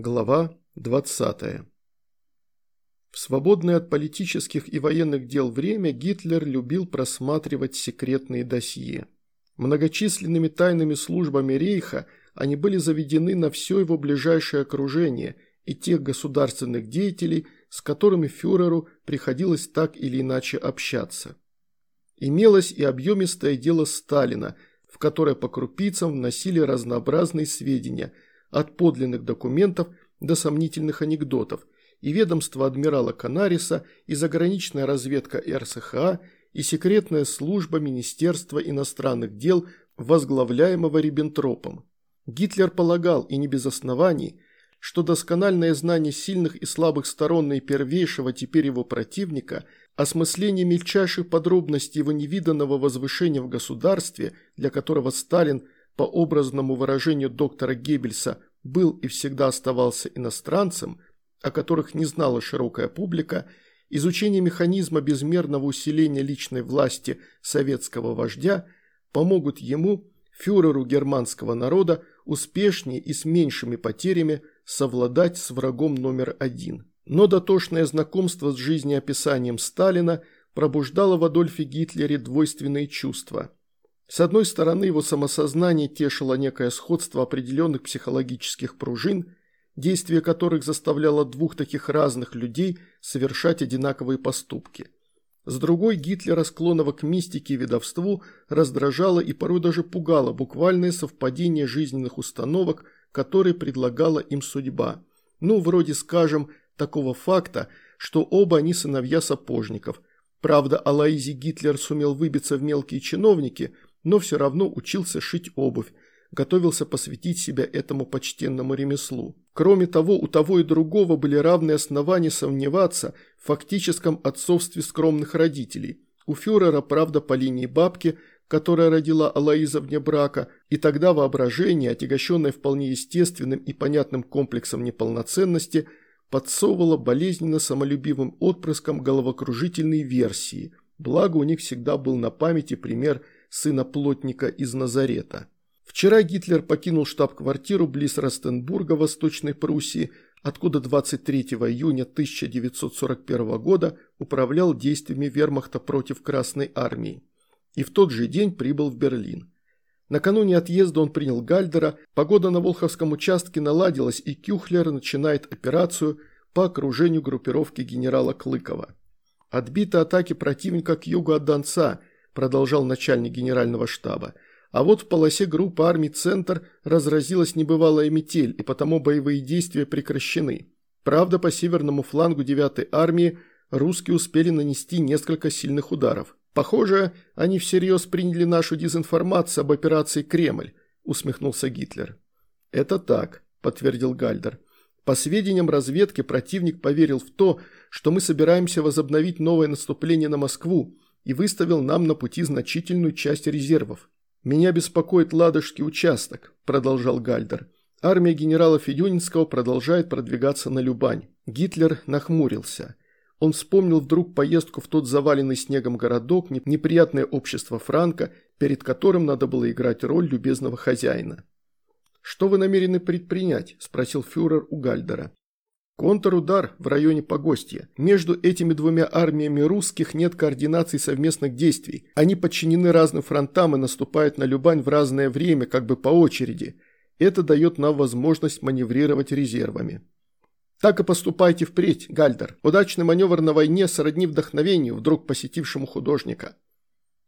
Глава 20. В свободное от политических и военных дел время Гитлер любил просматривать секретные досье. Многочисленными тайными службами Рейха они были заведены на все его ближайшее окружение и тех государственных деятелей, с которыми фюреру приходилось так или иначе общаться. Имелось и объемистое дело Сталина, в которое по крупицам вносили разнообразные сведения – от подлинных документов до сомнительных анекдотов, и ведомство адмирала Канариса, и заграничная разведка РСХА, и секретная служба Министерства иностранных дел, возглавляемого Риббентропом. Гитлер полагал, и не без оснований, что доскональное знание сильных и слабых сторон наипервейшего теперь его противника, осмысление мельчайших подробностей его невиданного возвышения в государстве, для которого Сталин – по образному выражению доктора Геббельса, был и всегда оставался иностранцем, о которых не знала широкая публика, изучение механизма безмерного усиления личной власти советского вождя помогут ему, фюреру германского народа, успешнее и с меньшими потерями совладать с врагом номер один. Но дотошное знакомство с жизнеописанием Сталина пробуждало в Адольфе Гитлере двойственные чувства – с одной стороны, его самосознание тешило некое сходство определенных психологических пружин, действие которых заставляло двух таких разных людей совершать одинаковые поступки. С другой, Гитлера, склонного к мистике и ведовству, раздражало и порой даже пугало буквальное совпадение жизненных установок, которые предлагала им судьба. Ну, вроде, скажем, такого факта, что оба они сыновья сапожников. Правда, Алаизи Гитлер сумел выбиться в мелкие чиновники – но все равно учился шить обувь, готовился посвятить себя этому почтенному ремеслу. Кроме того, у того и другого были равные основания сомневаться в фактическом отцовстве скромных родителей. У фюрера, правда, по линии бабки, которая родила Алаиза вне брака, и тогда воображение, отягощенное вполне естественным и понятным комплексом неполноценности, подсовывало болезненно самолюбивым отпрыском головокружительные версии, благо у них всегда был на памяти пример – сына плотника из Назарета. Вчера Гитлер покинул штаб-квартиру близ Ростенбурга, Восточной Пруссии, откуда 23 июня 1941 года управлял действиями вермахта против Красной Армии. И в тот же день прибыл в Берлин. Накануне отъезда он принял Гальдера, погода на Волховском участке наладилась, и Кюхлер начинает операцию по окружению группировки генерала Клыкова. Отбиты атаки противника к югу от Донца, продолжал начальник генерального штаба. А вот в полосе группы армий «Центр» разразилась небывалая метель, и потому боевые действия прекращены. Правда, по северному флангу 9-й армии русские успели нанести несколько сильных ударов. Похоже, они всерьез приняли нашу дезинформацию об операции «Кремль», усмехнулся Гитлер. «Это так», – подтвердил Гальдер. По сведениям разведки, противник поверил в то, что мы собираемся возобновить новое наступление на Москву, и выставил нам на пути значительную часть резервов. «Меня беспокоит Ладожский участок», – продолжал Гальдер. «Армия генерала Федюнинского продолжает продвигаться на Любань». Гитлер нахмурился. Он вспомнил вдруг поездку в тот заваленный снегом городок, неприятное общество Франка, перед которым надо было играть роль любезного хозяина. «Что вы намерены предпринять?» – спросил фюрер у Гальдера. Контрудар в районе Погостья. Между этими двумя армиями русских нет координации совместных действий. Они подчинены разным фронтам и наступают на Любань в разное время, как бы по очереди. Это дает нам возможность маневрировать резервами. Так и поступайте впредь, Гальдер. Удачный маневр на войне сродни вдохновению, вдруг посетившему художника.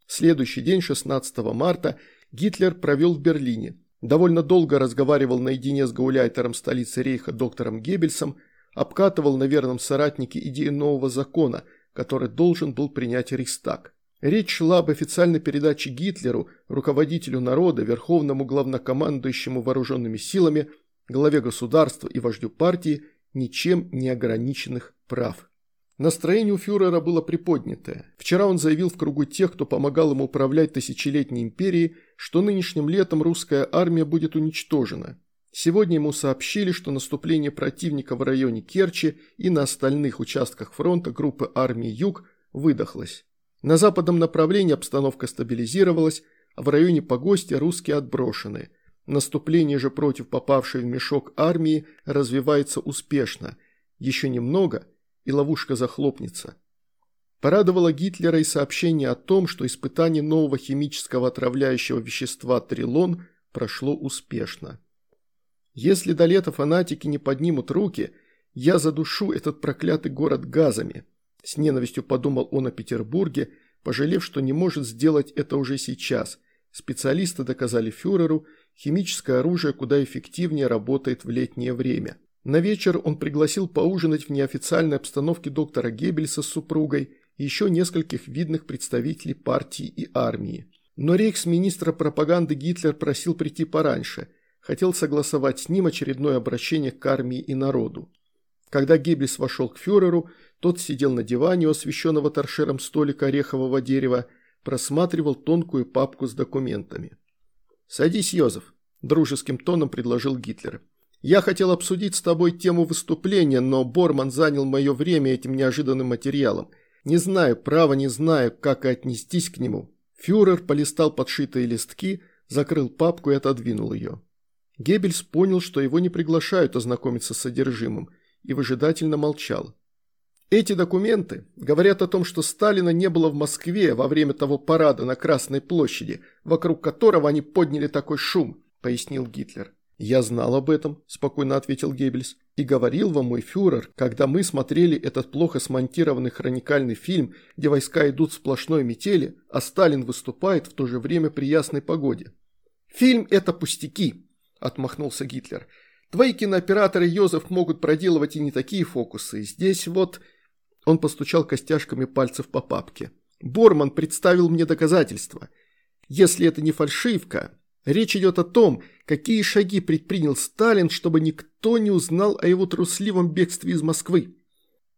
Следующий день, 16 марта, Гитлер провел в Берлине. Довольно долго разговаривал наедине с гауляйтером столицы Рейха доктором Геббельсом, обкатывал на верном соратнике идею нового закона, который должен был принять Рейхстаг. Речь шла об официальной передаче Гитлеру, руководителю народа, верховному главнокомандующему вооруженными силами, главе государства и вождю партии ничем не ограниченных прав. Настроение у фюрера было приподнятое. Вчера он заявил в кругу тех, кто помогал ему управлять тысячелетней империей, что нынешним летом русская армия будет уничтожена. Сегодня ему сообщили, что наступление противника в районе Керчи и на остальных участках фронта группы армии «Юг» выдохлась. На западном направлении обстановка стабилизировалась, а в районе Погостя русские отброшены. Наступление же против попавшей в мешок армии развивается успешно. Еще немного, и ловушка захлопнется. Порадовало Гитлера и сообщение о том, что испытание нового химического отравляющего вещества трилон прошло успешно. Если до лета фанатики не поднимут руки, я задушу этот проклятый город газами. С ненавистью подумал он о Петербурге, пожалев, что не может сделать это уже сейчас. Специалисты доказали фюреру, химическое оружие куда эффективнее работает в летнее время. На вечер он пригласил поужинать в неофициальной обстановке доктора Геббельса с супругой и еще нескольких видных представителей партии и армии. Но рейхсминистра пропаганды Гитлер просил прийти пораньше, хотел согласовать с ним очередное обращение к армии и народу. Когда Геббельс вошел к фюреру, тот сидел на диване освещенного торшером столика орехового дерева, просматривал тонкую папку с документами. «Садись, Йозеф», – дружеским тоном предложил Гитлер. «Я хотел обсудить с тобой тему выступления, но Борман занял мое время этим неожиданным материалом. Не знаю, право не знаю, как отнестись к нему. Фюрер полистал подшитые листки, закрыл папку и отодвинул ее. Геббельс понял, что его не приглашают ознакомиться с содержимым, и выжидательно молчал. Эти документы говорят о том, что Сталина не было в Москве во время того парада на Красной площади, вокруг которого они подняли такой шум, пояснил Гитлер. «Я знал об этом», – спокойно ответил Геббельс. «И говорил вам мой фюрер, когда мы смотрели этот плохо смонтированный хроникальный фильм, где войска идут в сплошной метели, а Сталин выступает в то же время при ясной погоде». «Фильм – это пустяки», – отмахнулся Гитлер. «Твои кинооператоры, Йозеф, могут проделывать и не такие фокусы. Здесь вот...» Он постучал костяшками пальцев по папке. «Борман представил мне доказательства. Если это не фальшивка, Речь идет о том, какие шаги предпринял Сталин, чтобы никто не узнал о его трусливом бегстве из Москвы.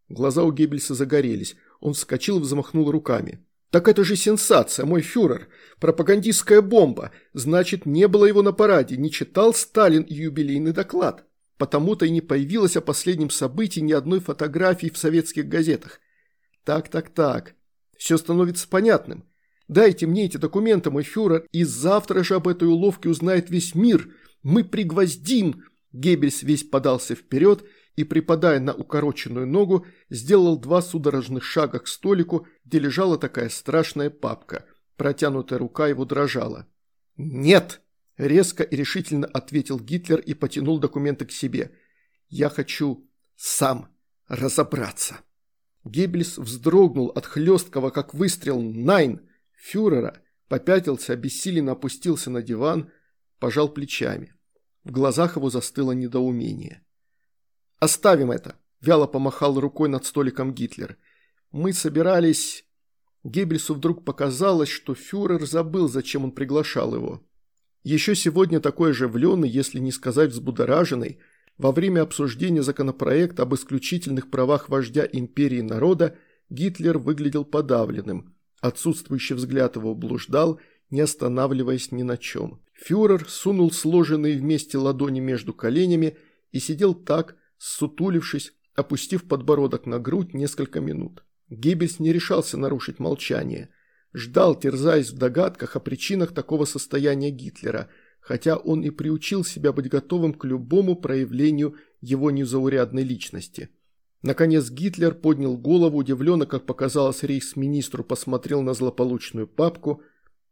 Глаза у Геббельса загорелись. Он вскочил и взмахнул руками. «Так это же сенсация, мой фюрер! Пропагандистская бомба! Значит, не было его на параде, не читал Сталин юбилейный доклад. Потому-то и не появилось о последнем событии ни одной фотографии в советских газетах. Так-так-так. Все становится понятным. Дайте мне эти документы, мой фюрер, и завтра же об этой уловке узнает весь мир. Мы пригвоздим!» Геббельс весь подался вперед и, припадая на укороченную ногу, сделал два судорожных шага к столику, где лежала такая страшная папка. Протянутая рука его дрожала. «Нет!» – резко и решительно ответил Гитлер и потянул документы к себе. «Я хочу сам разобраться». Геббельс вздрогнул от хлесткого, как выстрел, «Найн!» фюрера, попятился, обессиленно опустился на диван, пожал плечами. В глазах его застыло недоумение. «Оставим это!» – вяло помахал рукой над столиком Гитлер. «Мы собирались...» Геббельсу вдруг показалось, что фюрер забыл, зачем он приглашал его. Еще сегодня такой оживленный, если не сказать взбудораженный, во время обсуждения законопроекта об исключительных правах вождя империи народа Гитлер выглядел подавленным. Отсутствующий взгляд его блуждал, не останавливаясь ни на чем. Фюрер сунул сложенные вместе ладони между коленями и сидел так, сутулившись, опустив подбородок на грудь несколько минут. Геббельс не решался нарушить молчание. Ждал, терзаясь в догадках о причинах такого состояния Гитлера, хотя он и приучил себя быть готовым к любому проявлению его незаурядной личности. Наконец Гитлер поднял голову, удивленно, как показалось рейхсминистру, посмотрел на злополучную папку,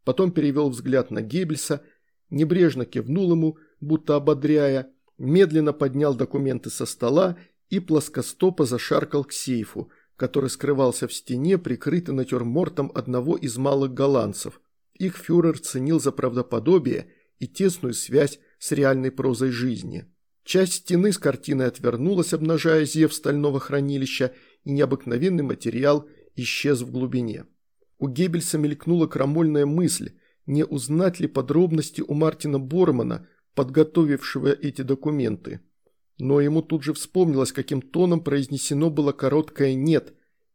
потом перевел взгляд на Геббельса, небрежно кивнул ему, будто ободряя, медленно поднял документы со стола и плоскостопо зашаркал к сейфу, который скрывался в стене, прикрытый натюрмортом одного из малых голландцев. Их фюрер ценил за правдоподобие и тесную связь с реальной прозой жизни. Часть стены с картиной отвернулась, обнажая зев стального хранилища, и необыкновенный материал исчез в глубине. У Геббельса мелькнула крамольная мысль, не узнать ли подробности у Мартина Бормана, подготовившего эти документы. Но ему тут же вспомнилось, каким тоном произнесено было короткое «нет»,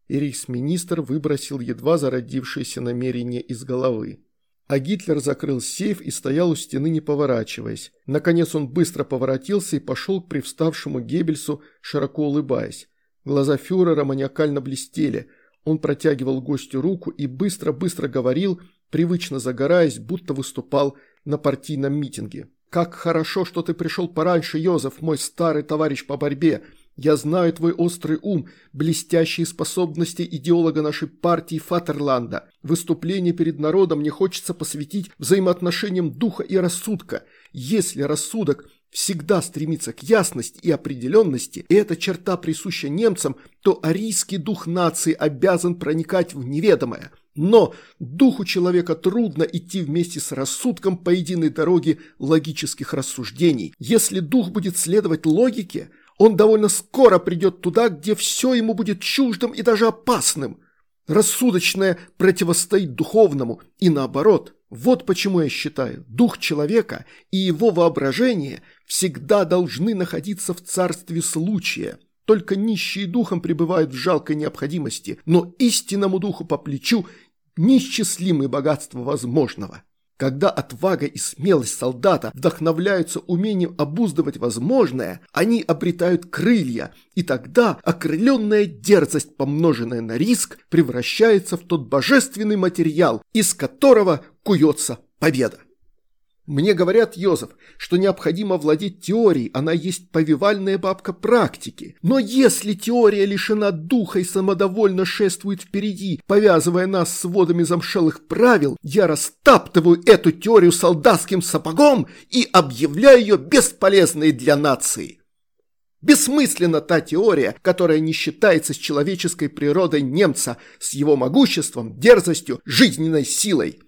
и рейхсминистр выбросил едва зародившееся намерение из головы. А Гитлер закрыл сейф и стоял у стены, не поворачиваясь. Наконец он быстро поворотился и пошел к привставшему Геббельсу, широко улыбаясь. Глаза фюрера маниакально блестели. Он протягивал гостю руку и быстро-быстро говорил, привычно загораясь, будто выступал на партийном митинге. Как хорошо, что ты пришел пораньше, Йозеф, мой старый товарищ по борьбе. Я знаю твой острый ум, блестящие способности идеолога нашей партии Фатерланда. Выступление перед народом мне хочется посвятить взаимоотношениям духа и рассудка. Если рассудок всегда стремится к ясности и определенности, и эта черта присуща немцам, то арийский дух нации обязан проникать в неведомое. Но духу человека трудно идти вместе с рассудком по единой дороге логических рассуждений. Если дух будет следовать логике – он довольно скоро придет туда, где все ему будет чуждым и даже опасным. Рассудочное противостоит духовному и наоборот. Вот почему я считаю, дух человека и его воображение всегда должны находиться в царстве случая. Только нищие духом пребывают в жалкой необходимости, но истинному духу по плечу неисчислимые богатства возможного. Когда отвага и смелость солдата вдохновляются умением обуздывать возможное, они обретают крылья, и тогда окрыленная дерзость, помноженная на риск, превращается в тот божественный материал, из которого куется победа. Мне говорят, Йозеф, что необходимо владеть теорией, она есть повивальная бабка практики. Но если теория лишена духа и самодовольно шествует впереди, повязывая нас с водами замшелых правил, я растаптываю эту теорию солдатским сапогом и объявляю ее бесполезной для нации. Бессмысленна та теория, которая не считается с человеческой природой немца, с его могуществом, дерзостью, жизненной силой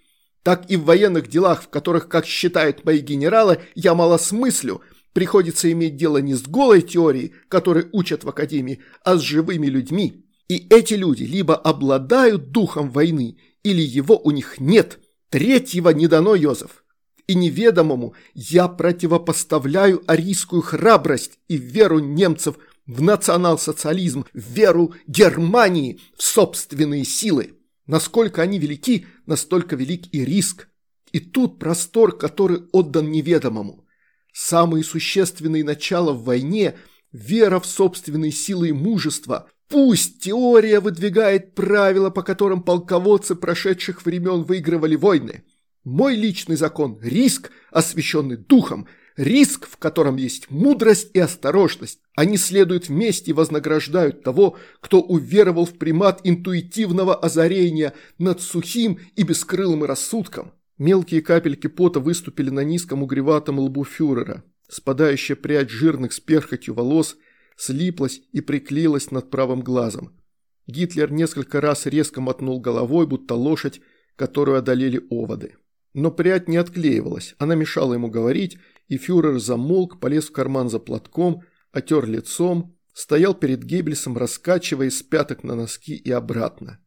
так и в военных делах, в которых, как считают мои генералы, я мало смыслю, приходится иметь дело не с голой теорией, которой учат в академии, а с живыми людьми. И эти люди либо обладают духом войны, или его у них нет. Третьего не дано, Йозеф. И неведомому я противопоставляю арийскую храбрость и веру немцев в национал-социализм, веру Германии в собственные силы. Насколько они велики, настолько велик и риск. И тут простор, который отдан неведомому. Самые существенные начала в войне – вера в собственные силы и мужество. Пусть теория выдвигает правила, по которым полководцы прошедших времен выигрывали войны. Мой личный закон – риск, освященный духом, риск, в котором есть мудрость и осторожность. Они следуют вместе и вознаграждают того, кто уверовал в примат интуитивного озарения над сухим и бескрылым рассудком. Мелкие капельки пота выступили на низком угреватом лбу фюрера. Спадающая прядь жирных с перхотью волос слиплась и приклеилась над правым глазом. Гитлер несколько раз резко мотнул головой, будто лошадь, которую одолели оводы. Но прядь не отклеивалась, она мешала ему говорить, и фюрер замолк, полез в карман за платком, отер лицом, стоял перед Геббельсом, раскачиваясь с пяток на носки и обратно.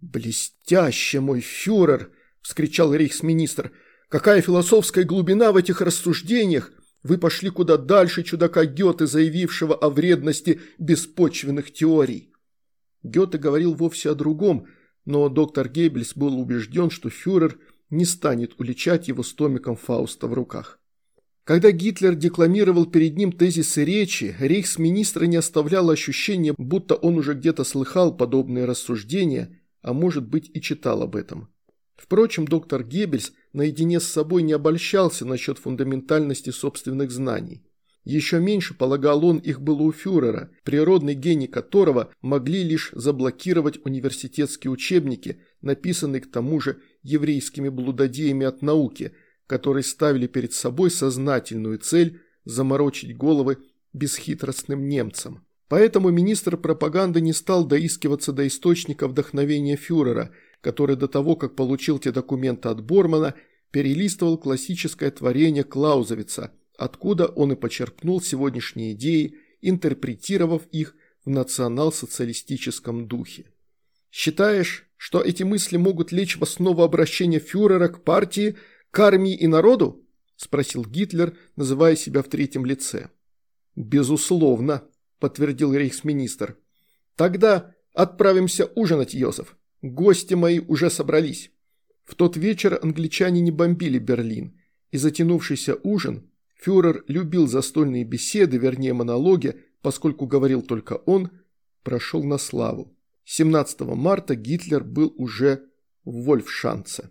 «Блестяще, мой фюрер!» – вскричал рейхсминистр. «Какая философская глубина в этих рассуждениях! Вы пошли куда дальше чудака Гёте, заявившего о вредности беспочвенных теорий!» Гёте говорил вовсе о другом, но доктор Геббельс был убежден, что фюрер не станет уличать его с томиком Фауста в руках. Когда Гитлер декламировал перед ним тезисы речи, рейхсминистра не оставляло ощущение, будто он уже где-то слыхал подобные рассуждения, а может быть и читал об этом. Впрочем, доктор Геббельс наедине с собой не обольщался насчет фундаментальности собственных знаний. Еще меньше, полагал он, их было у фюрера, природный гений которого могли лишь заблокировать университетские учебники, написанные к тому же еврейскими блудодеями от науки – которые ставили перед собой сознательную цель заморочить головы бесхитростным немцам. Поэтому министр пропаганды не стал доискиваться до источника вдохновения фюрера, который до того, как получил те документы от Бормана, перелистывал классическое творение Клаузовица, откуда он и почерпнул сегодняшние идеи, интерпретировав их в национал-социалистическом духе. Считаешь, что эти мысли могут лечь в основу обращения фюрера к партии – «К армии и народу?» – спросил Гитлер, называя себя в третьем лице. «Безусловно», – подтвердил рейхсминистр. «Тогда отправимся ужинать, Йозеф. Гости мои уже собрались». В тот вечер англичане не бомбили Берлин, и затянувшийся ужин фюрер любил застольные беседы, вернее монологи, поскольку говорил только он, прошел на славу. 17 марта Гитлер был уже в Вольфшанце.